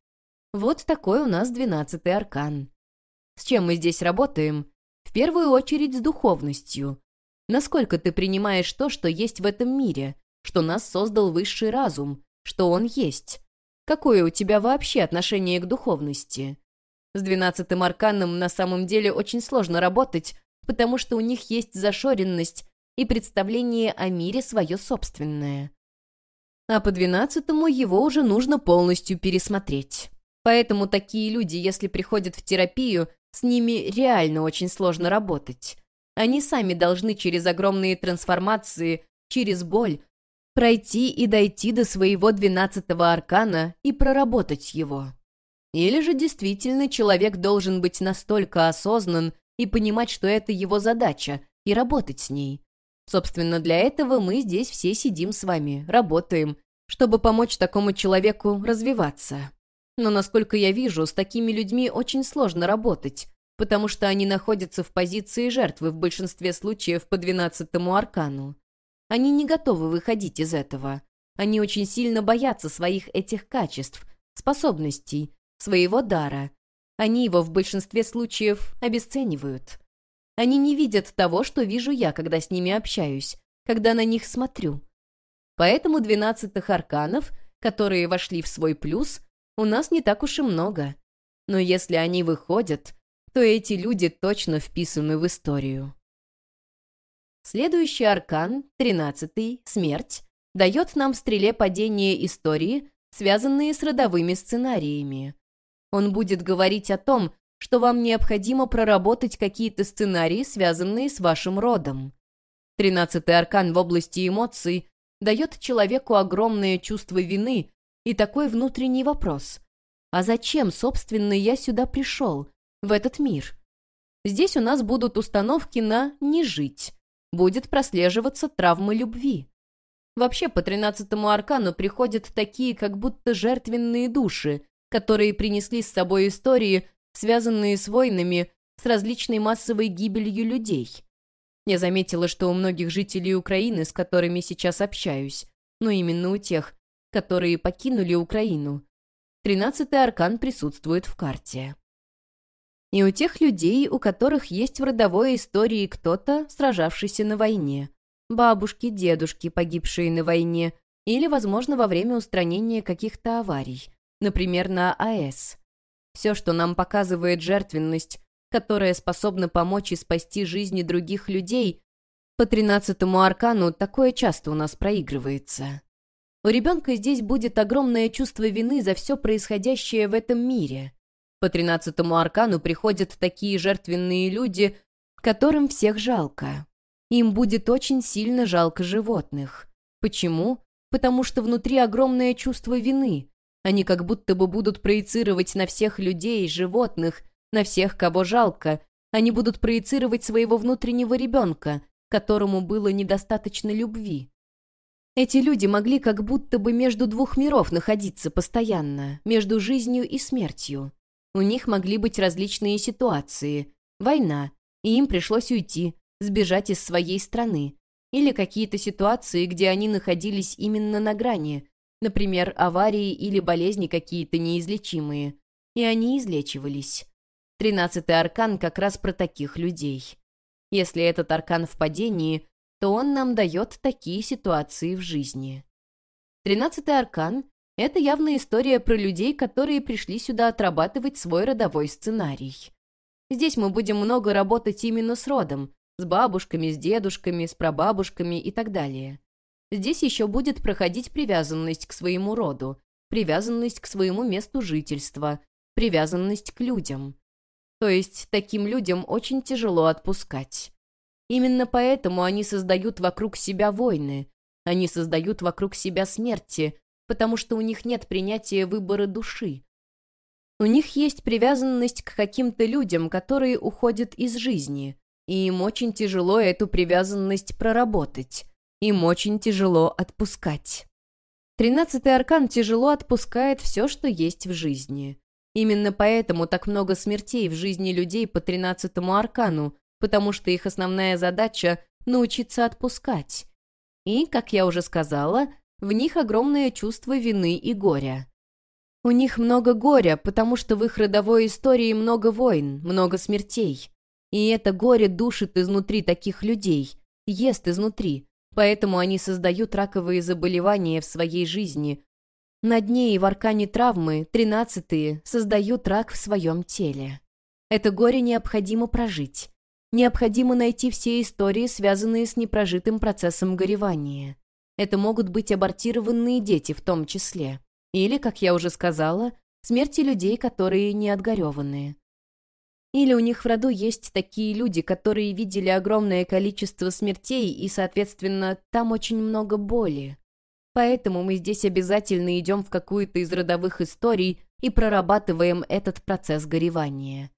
Вот такой у нас двенадцатый аркан. С чем мы здесь работаем? В первую очередь с духовностью. Насколько ты принимаешь то, что есть в этом мире, что нас создал высший разум, что он есть? Какое у тебя вообще отношение к духовности? С двенадцатым арканом на самом деле очень сложно работать, потому что у них есть зашоренность и представление о мире свое собственное. А по двенадцатому его уже нужно полностью пересмотреть. Поэтому такие люди, если приходят в терапию, с ними реально очень сложно работать. Они сами должны через огромные трансформации, через боль, пройти и дойти до своего двенадцатого аркана и проработать его. Или же действительно человек должен быть настолько осознан, и понимать, что это его задача, и работать с ней. Собственно, для этого мы здесь все сидим с вами, работаем, чтобы помочь такому человеку развиваться. Но, насколько я вижу, с такими людьми очень сложно работать, потому что они находятся в позиции жертвы в большинстве случаев по двенадцатому аркану. Они не готовы выходить из этого. Они очень сильно боятся своих этих качеств, способностей, своего дара. Они его в большинстве случаев обесценивают. Они не видят того, что вижу я, когда с ними общаюсь, когда на них смотрю. Поэтому двенадцатых арканов, которые вошли в свой плюс, у нас не так уж и много. Но если они выходят, то эти люди точно вписаны в историю. Следующий аркан, тринадцатый, смерть, дает нам в стреле падения истории, связанные с родовыми сценариями. Он будет говорить о том, что вам необходимо проработать какие-то сценарии, связанные с вашим родом. Тринадцатый аркан в области эмоций дает человеку огромное чувство вины и такой внутренний вопрос. А зачем, собственно, я сюда пришел, в этот мир? Здесь у нас будут установки на «не жить». Будет прослеживаться травмы любви. Вообще, по тринадцатому аркану приходят такие как будто жертвенные души, которые принесли с собой истории, связанные с войнами, с различной массовой гибелью людей. Я заметила, что у многих жителей Украины, с которыми сейчас общаюсь, но именно у тех, которые покинули Украину, тринадцатый аркан присутствует в карте. И у тех людей, у которых есть в родовой истории кто-то, сражавшийся на войне. Бабушки, дедушки, погибшие на войне, или, возможно, во время устранения каких-то аварий, например, на АЭС. Все, что нам показывает жертвенность, которая способна помочь и спасти жизни других людей, по тринадцатому аркану такое часто у нас проигрывается. У ребенка здесь будет огромное чувство вины за все происходящее в этом мире. По тринадцатому аркану приходят такие жертвенные люди, которым всех жалко. Им будет очень сильно жалко животных. Почему? Потому что внутри огромное чувство вины, они как будто бы будут проецировать на всех людей, животных, на всех, кого жалко. Они будут проецировать своего внутреннего ребенка, которому было недостаточно любви. Эти люди могли как будто бы между двух миров находиться постоянно, между жизнью и смертью. У них могли быть различные ситуации. Война, и им пришлось уйти, сбежать из своей страны. Или какие-то ситуации, где они находились именно на грани, Например, аварии или болезни какие-то неизлечимые. И они излечивались. Тринадцатый аркан как раз про таких людей. Если этот аркан в падении, то он нам дает такие ситуации в жизни. Тринадцатый аркан — это явная история про людей, которые пришли сюда отрабатывать свой родовой сценарий. Здесь мы будем много работать именно с родом, с бабушками, с дедушками, с прабабушками и так далее. Здесь еще будет проходить привязанность к своему роду, привязанность к своему месту жительства, привязанность к людям. То есть таким людям очень тяжело отпускать. Именно поэтому они создают вокруг себя войны, они создают вокруг себя смерти, потому что у них нет принятия выбора души. У них есть привязанность к каким-то людям, которые уходят из жизни, и им очень тяжело эту привязанность проработать. Им очень тяжело отпускать. Тринадцатый аркан тяжело отпускает все, что есть в жизни. Именно поэтому так много смертей в жизни людей по тринадцатому аркану, потому что их основная задача — научиться отпускать. И, как я уже сказала, в них огромное чувство вины и горя. У них много горя, потому что в их родовой истории много войн, много смертей. И это горе душит изнутри таких людей, ест изнутри, Поэтому они создают раковые заболевания в своей жизни. На дне и в аркане травмы, тринадцатые, создают рак в своем теле. Это горе необходимо прожить. Необходимо найти все истории, связанные с непрожитым процессом горевания. Это могут быть абортированные дети в том числе. Или, как я уже сказала, смерти людей, которые не отгореванные. Или у них в роду есть такие люди, которые видели огромное количество смертей, и, соответственно, там очень много боли. Поэтому мы здесь обязательно идем в какую-то из родовых историй и прорабатываем этот процесс горевания.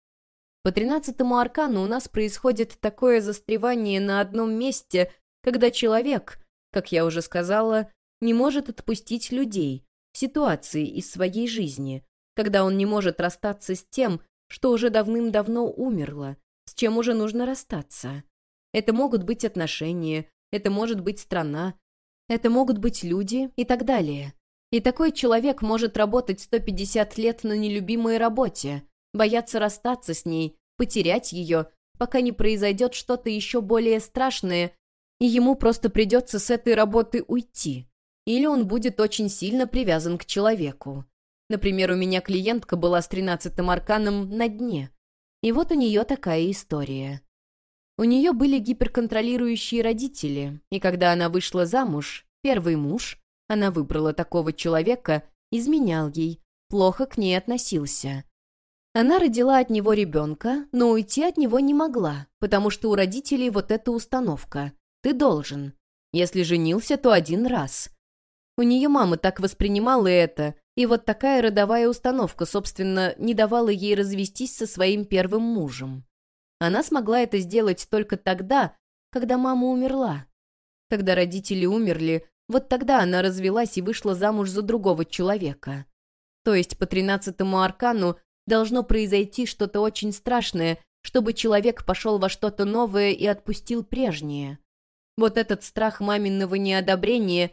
По тринадцатому аркану у нас происходит такое застревание на одном месте, когда человек, как я уже сказала, не может отпустить людей, ситуации из своей жизни, когда он не может расстаться с тем, что уже давным-давно умерло, с чем уже нужно расстаться. Это могут быть отношения, это может быть страна, это могут быть люди и так далее. И такой человек может работать 150 лет на нелюбимой работе, бояться расстаться с ней, потерять ее, пока не произойдет что-то еще более страшное, и ему просто придется с этой работы уйти. Или он будет очень сильно привязан к человеку. Например, у меня клиентка была с 13-м арканом на дне. И вот у нее такая история. У нее были гиперконтролирующие родители, и когда она вышла замуж, первый муж, она выбрала такого человека, изменял ей, плохо к ней относился. Она родила от него ребенка, но уйти от него не могла, потому что у родителей вот эта установка. Ты должен. Если женился, то один раз. У нее мама так воспринимала это, и вот такая родовая установка, собственно, не давала ей развестись со своим первым мужем. Она смогла это сделать только тогда, когда мама умерла. Когда родители умерли, вот тогда она развелась и вышла замуж за другого человека. То есть по тринадцатому аркану должно произойти что-то очень страшное, чтобы человек пошел во что-то новое и отпустил прежнее. Вот этот страх маминого неодобрения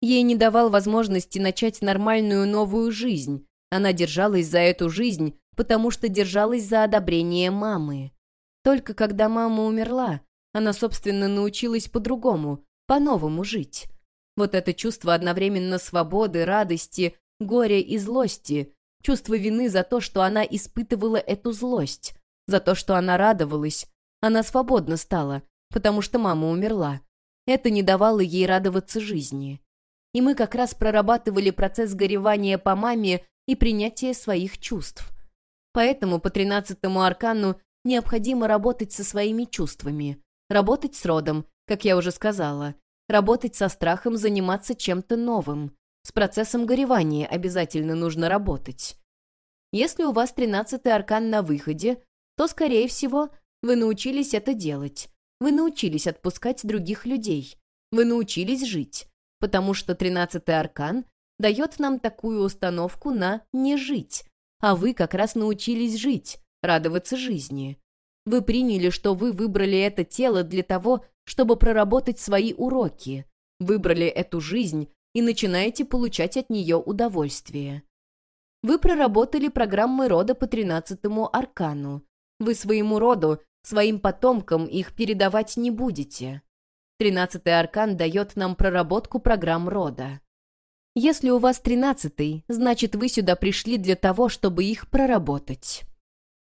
ей не давал возможности начать нормальную новую жизнь. Она держалась за эту жизнь, потому что держалась за одобрение мамы. Только когда мама умерла, она, собственно, научилась по-другому, по-новому жить. Вот это чувство одновременно свободы, радости, горя и злости, чувство вины за то, что она испытывала эту злость, за то, что она радовалась. Она свободна стала, потому что мама умерла. Это не давало ей радоваться жизни. И мы как раз прорабатывали процесс горевания по маме и принятия своих чувств. Поэтому по тринадцатому аркану необходимо работать со своими чувствами, работать с родом, как я уже сказала, работать со страхом заниматься чем-то новым. С процессом горевания обязательно нужно работать. Если у вас тринадцатый аркан на выходе, то, скорее всего, вы научились это делать. Вы научились отпускать других людей. Вы научились жить. Потому что тринадцатый аркан дает нам такую установку на «не жить». А вы как раз научились жить, радоваться жизни. Вы приняли, что вы выбрали это тело для того, чтобы проработать свои уроки, выбрали эту жизнь и начинаете получать от нее удовольствие. Вы проработали программы рода по тринадцатому аркану. Вы своему роду, своим потомкам их передавать не будете. Тринадцатый аркан дает нам проработку программ рода. Если у вас тринадцатый, значит вы сюда пришли для того, чтобы их проработать.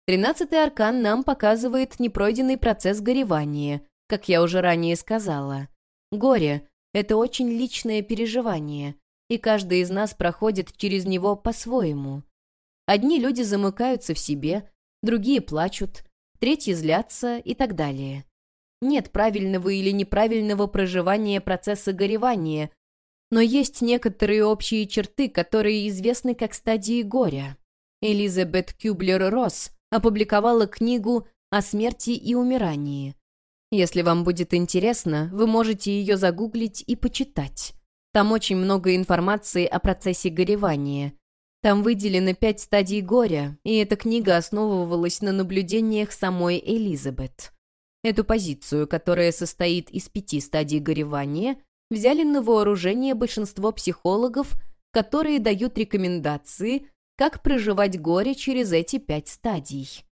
Тринадцатый аркан нам показывает непройденный процесс горевания, как я уже ранее сказала. Горе — это очень личное переживание, и каждый из нас проходит через него по-своему. Одни люди замыкаются в себе, другие плачут, третьи злятся и так далее. Нет правильного или неправильного проживания процесса горевания, но есть некоторые общие черты, которые известны как стадии горя. Элизабет Кюблер-Росс опубликовала книгу о смерти и умирании. Если вам будет интересно, вы можете ее загуглить и почитать. Там очень много информации о процессе горевания. Там выделены пять стадий горя, и эта книга основывалась на наблюдениях самой Элизабет. Эту позицию, которая состоит из пяти стадий горевания, взяли на вооружение большинство психологов, которые дают рекомендации как проживать горе через эти пять стадий.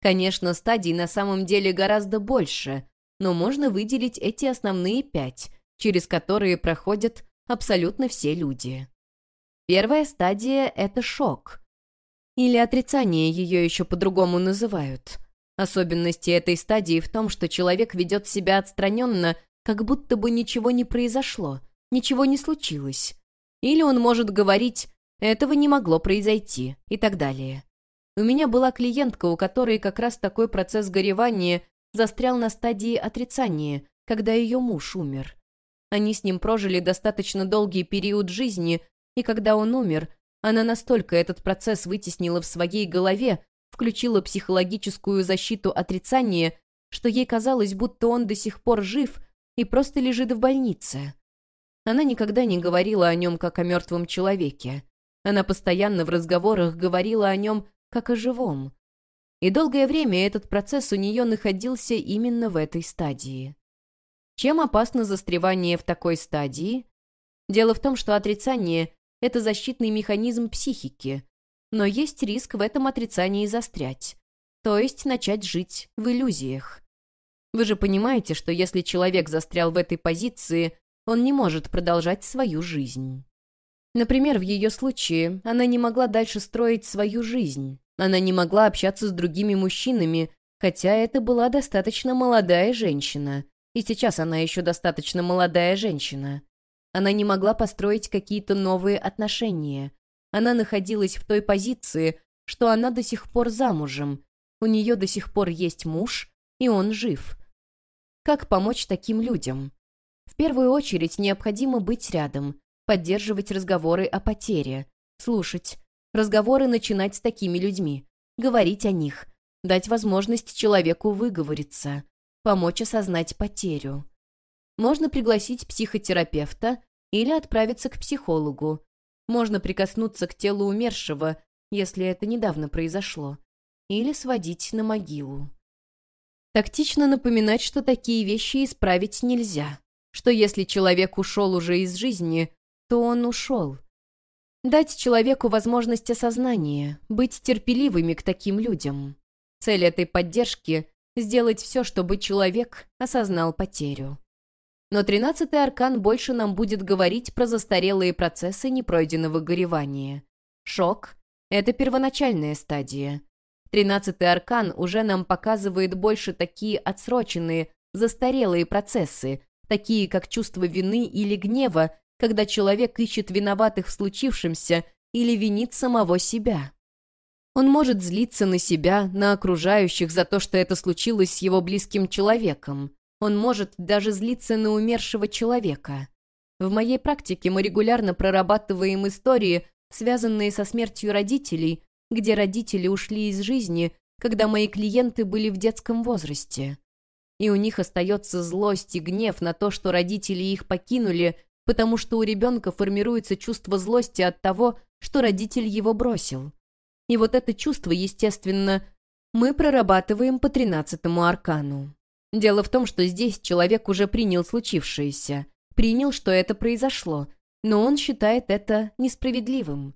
Конечно, стадий на самом деле гораздо больше, но можно выделить эти основные пять, через которые проходят абсолютно все люди. Первая стадия — это шок. Или отрицание ее еще по-другому называют. Особенности этой стадии в том, что человек ведет себя отстраненно, как будто бы ничего не произошло, ничего не случилось. Или он может говорить этого не могло произойти и так далее. У меня была клиентка, у которой как раз такой процесс горевания застрял на стадии отрицания, когда ее муж умер. Они с ним прожили достаточно долгий период жизни, и когда он умер, она настолько этот процесс вытеснила в своей голове, включила психологическую защиту отрицания, что ей казалось, будто он до сих пор жив и просто лежит в больнице. Она никогда не говорила о нем как о мертвом человеке. Она постоянно в разговорах говорила о нем как о живом. И долгое время этот процесс у нее находился именно в этой стадии. Чем опасно застревание в такой стадии? Дело в том, что отрицание — это защитный механизм психики, но есть риск в этом отрицании застрять, то есть начать жить в иллюзиях. Вы же понимаете, что если человек застрял в этой позиции, он не может продолжать свою жизнь. Например, в ее случае она не могла дальше строить свою жизнь. Она не могла общаться с другими мужчинами, хотя это была достаточно молодая женщина. И сейчас она еще достаточно молодая женщина. Она не могла построить какие-то новые отношения. Она находилась в той позиции, что она до сих пор замужем. У нее до сих пор есть муж, и он жив. Как помочь таким людям? В первую очередь необходимо быть рядом, поддерживать разговоры о потере, слушать, разговоры начинать с такими людьми, говорить о них, дать возможность человеку выговориться, помочь осознать потерю. Можно пригласить психотерапевта или отправиться к психологу. Можно прикоснуться к телу умершего, если это недавно произошло, или сводить на могилу. Тактично напоминать, что такие вещи исправить нельзя, что если человек ушел уже из жизни, то он ушел. Дать человеку возможность осознания, быть терпеливыми к таким людям. Цель этой поддержки — сделать все, чтобы человек осознал потерю. Но тринадцатый аркан больше нам будет говорить про застарелые процессы непройденного горевания. Шок — это первоначальная стадия. Тринадцатый аркан уже нам показывает больше такие отсроченные, застарелые процессы, такие как чувство вины или гнева, когда человек ищет виноватых в случившемся или винит самого себя. Он может злиться на себя, на окружающих за то, что это случилось с его близким человеком. Он может даже злиться на умершего человека. В моей практике мы регулярно прорабатываем истории, связанные со смертью родителей, где родители ушли из жизни, когда мои клиенты были в детском возрасте. И у них остается злость и гнев на то, что родители их покинули, потому что у ребенка формируется чувство злости от того, что родитель его бросил. И вот это чувство, естественно, мы прорабатываем по тринадцатому аркану. Дело в том, что здесь человек уже принял случившееся, принял, что это произошло, но он считает это несправедливым.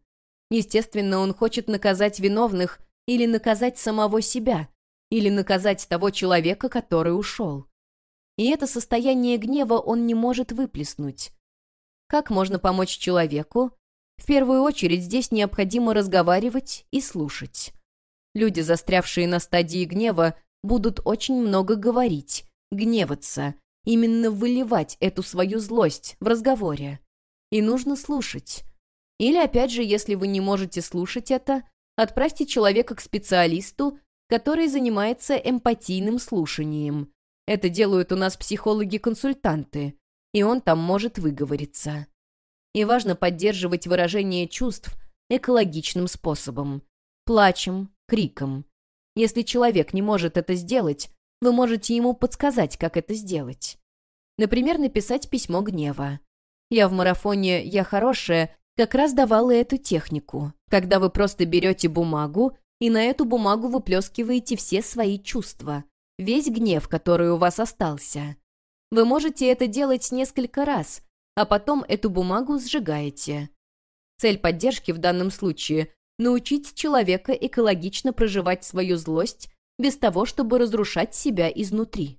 Естественно, он хочет наказать виновных или наказать самого себя, или наказать того человека, который ушел. И это состояние гнева он не может выплеснуть. Как можно помочь человеку? В первую очередь здесь необходимо разговаривать и слушать. Люди, застрявшие на стадии гнева, будут очень много говорить, гневаться, именно выливать эту свою злость в разговоре. И нужно слушать. Или, опять же, если вы не можете слушать это, отправьте человека к специалисту, который занимается эмпатийным слушанием. Это делают у нас психологи-консультанты и он там может выговориться. И важно поддерживать выражение чувств экологичным способом. Плачем, криком. Если человек не может это сделать, вы можете ему подсказать, как это сделать. Например, написать письмо гнева. Я в марафоне «Я хорошая» как раз давала эту технику, когда вы просто берете бумагу и на эту бумагу выплескиваете все свои чувства, весь гнев, который у вас остался. Вы можете это делать несколько раз, а потом эту бумагу сжигаете. Цель поддержки в данном случае – научить человека экологично проживать свою злость без того, чтобы разрушать себя изнутри.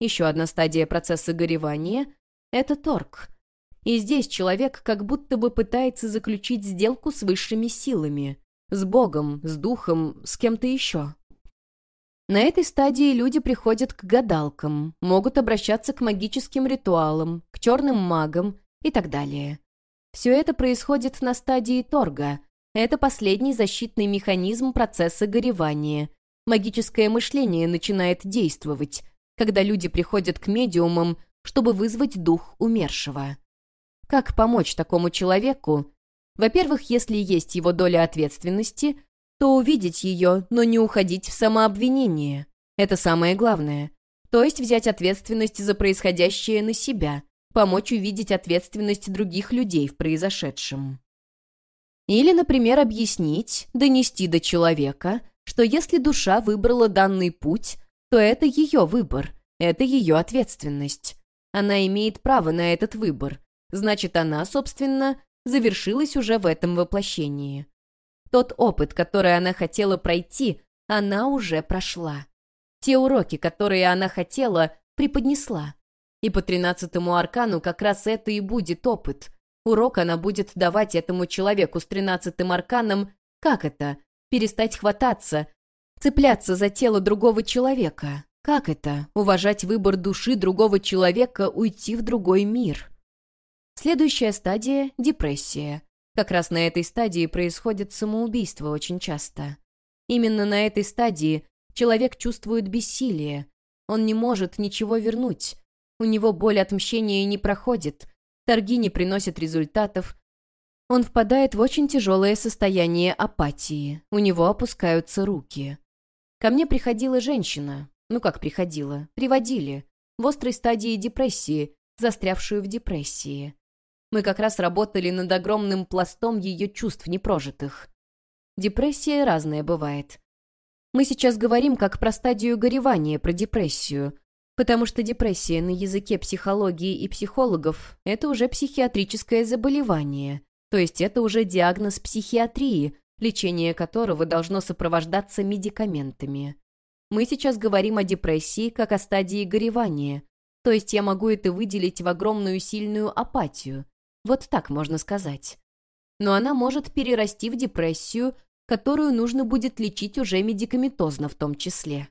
Еще одна стадия процесса горевания – это торг. И здесь человек как будто бы пытается заключить сделку с высшими силами, с Богом, с Духом, с кем-то еще. На этой стадии люди приходят к гадалкам, могут обращаться к магическим ритуалам, к черным магам и так далее. Все это происходит на стадии торга. Это последний защитный механизм процесса горевания. Магическое мышление начинает действовать, когда люди приходят к медиумам, чтобы вызвать дух умершего. Как помочь такому человеку? Во-первых, если есть его доля ответственности, то увидеть ее, но не уходить в самообвинение. Это самое главное. То есть взять ответственность за происходящее на себя, помочь увидеть ответственность других людей в произошедшем. Или, например, объяснить, донести до человека, что если душа выбрала данный путь, то это ее выбор, это ее ответственность. Она имеет право на этот выбор. Значит, она, собственно, завершилась уже в этом воплощении. Тот опыт, который она хотела пройти, она уже прошла. Те уроки, которые она хотела, преподнесла. И по тринадцатому аркану как раз это и будет опыт. Урок она будет давать этому человеку с тринадцатым арканом, как это, перестать хвататься, цепляться за тело другого человека. Как это, уважать выбор души другого человека, уйти в другой мир? Следующая стадия — депрессия. Как раз на этой стадии происходит самоубийство очень часто. Именно на этой стадии человек чувствует бессилие. Он не может ничего вернуть. У него боль отмщения не проходит, торги не приносят результатов. Он впадает в очень тяжелое состояние апатии. У него опускаются руки. Ко мне приходила женщина. Ну как приходила? Приводили. В острой стадии депрессии, застрявшую в депрессии. Мы как раз работали над огромным пластом ее чувств непрожитых. Депрессия разная бывает. Мы сейчас говорим как про стадию горевания, про депрессию, потому что депрессия на языке психологии и психологов – это уже психиатрическое заболевание, то есть это уже диагноз психиатрии, лечение которого должно сопровождаться медикаментами. Мы сейчас говорим о депрессии как о стадии горевания, то есть я могу это выделить в огромную сильную апатию. Вот так можно сказать. Но она может перерасти в депрессию, которую нужно будет лечить уже медикаментозно в том числе.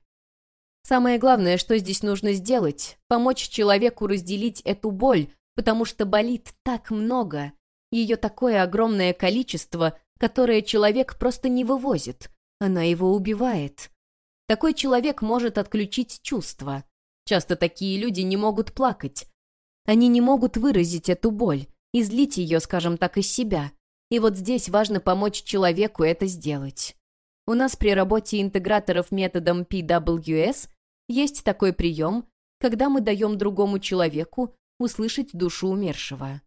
Самое главное, что здесь нужно сделать – помочь человеку разделить эту боль, потому что болит так много. Ее такое огромное количество, которое человек просто не вывозит. Она его убивает. Такой человек может отключить чувства. Часто такие люди не могут плакать. Они не могут выразить эту боль, излить ее, скажем так, из себя. И вот здесь важно помочь человеку это сделать. У нас при работе интеграторов методом PWS есть такой прием, когда мы даем другому человеку услышать душу умершего.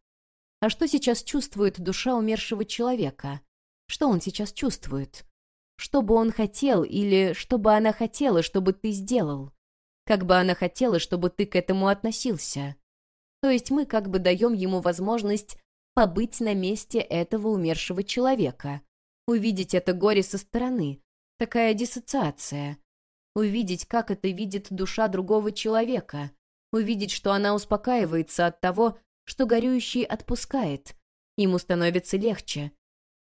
А что сейчас чувствует душа умершего человека? Что он сейчас чувствует? Что бы он хотел или что бы она хотела, чтобы ты сделал? Как бы она хотела, чтобы ты к этому относился? То есть мы как бы даем ему возможность побыть на месте этого умершего человека, увидеть это горе со стороны, такая диссоциация, увидеть, как это видит душа другого человека, увидеть, что она успокаивается от того, что горюющий отпускает, ему становится легче,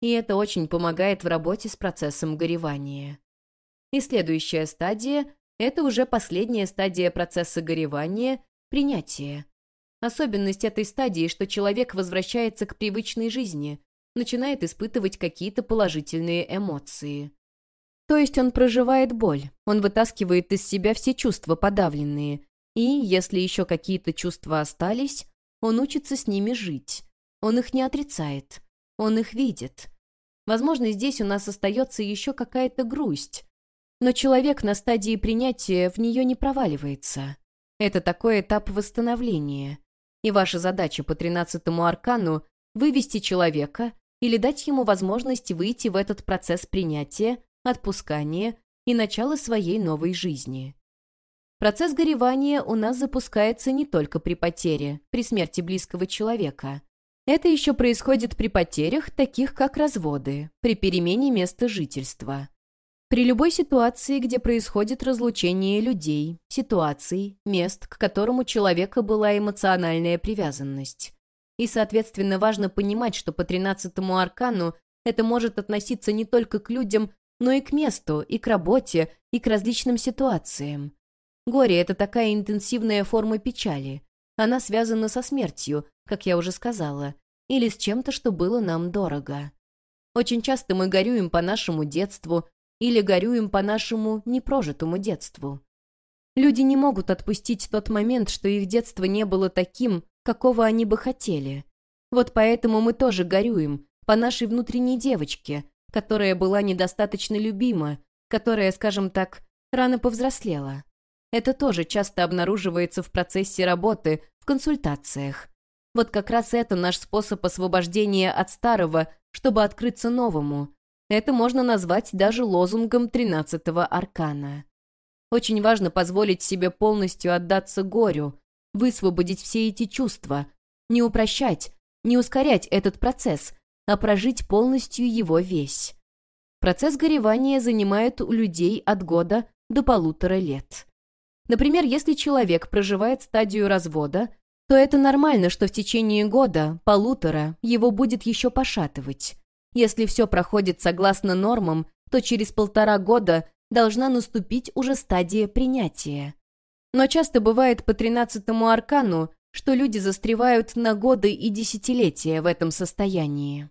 и это очень помогает в работе с процессом горевания. И следующая стадия — это уже последняя стадия процесса горевания — принятие. Особенность этой стадии, что человек возвращается к привычной жизни, начинает испытывать какие-то положительные эмоции. То есть он проживает боль, он вытаскивает из себя все чувства подавленные, и, если еще какие-то чувства остались, он учится с ними жить. Он их не отрицает, он их видит. Возможно, здесь у нас остается еще какая-то грусть, но человек на стадии принятия в нее не проваливается. Это такой этап восстановления. И ваша задача по тринадцатому аркану — вывести человека или дать ему возможность выйти в этот процесс принятия, отпускания и начала своей новой жизни. Процесс горевания у нас запускается не только при потере, при смерти близкого человека. Это еще происходит при потерях, таких как разводы, при перемене места жительства. При любой ситуации, где происходит разлучение людей, ситуаций, мест, к которым у человека была эмоциональная привязанность. И, соответственно, важно понимать, что по тринадцатому аркану это может относиться не только к людям, но и к месту, и к работе, и к различным ситуациям. Горе — это такая интенсивная форма печали. Она связана со смертью, как я уже сказала, или с чем-то, что было нам дорого. Очень часто мы горюем по нашему детству, или горюем по нашему непрожитому детству. Люди не могут отпустить тот момент, что их детство не было таким, какого они бы хотели. Вот поэтому мы тоже горюем по нашей внутренней девочке, которая была недостаточно любима, которая, скажем так, рано повзрослела. Это тоже часто обнаруживается в процессе работы, в консультациях. Вот как раз это наш способ освобождения от старого, чтобы открыться новому. Это можно назвать даже лозунгом тринадцатого аркана. Очень важно позволить себе полностью отдаться горю, высвободить все эти чувства, не упрощать, не ускорять этот процесс, а прожить полностью его весь. Процесс горевания занимает у людей от года до полутора лет. Например, если человек проживает стадию развода, то это нормально, что в течение года, полутора, его будет еще пошатывать. Если все проходит согласно нормам, то через полтора года должна наступить уже стадия принятия. Но часто бывает по тринадцатому аркану, что люди застревают на годы и десятилетия в этом состоянии.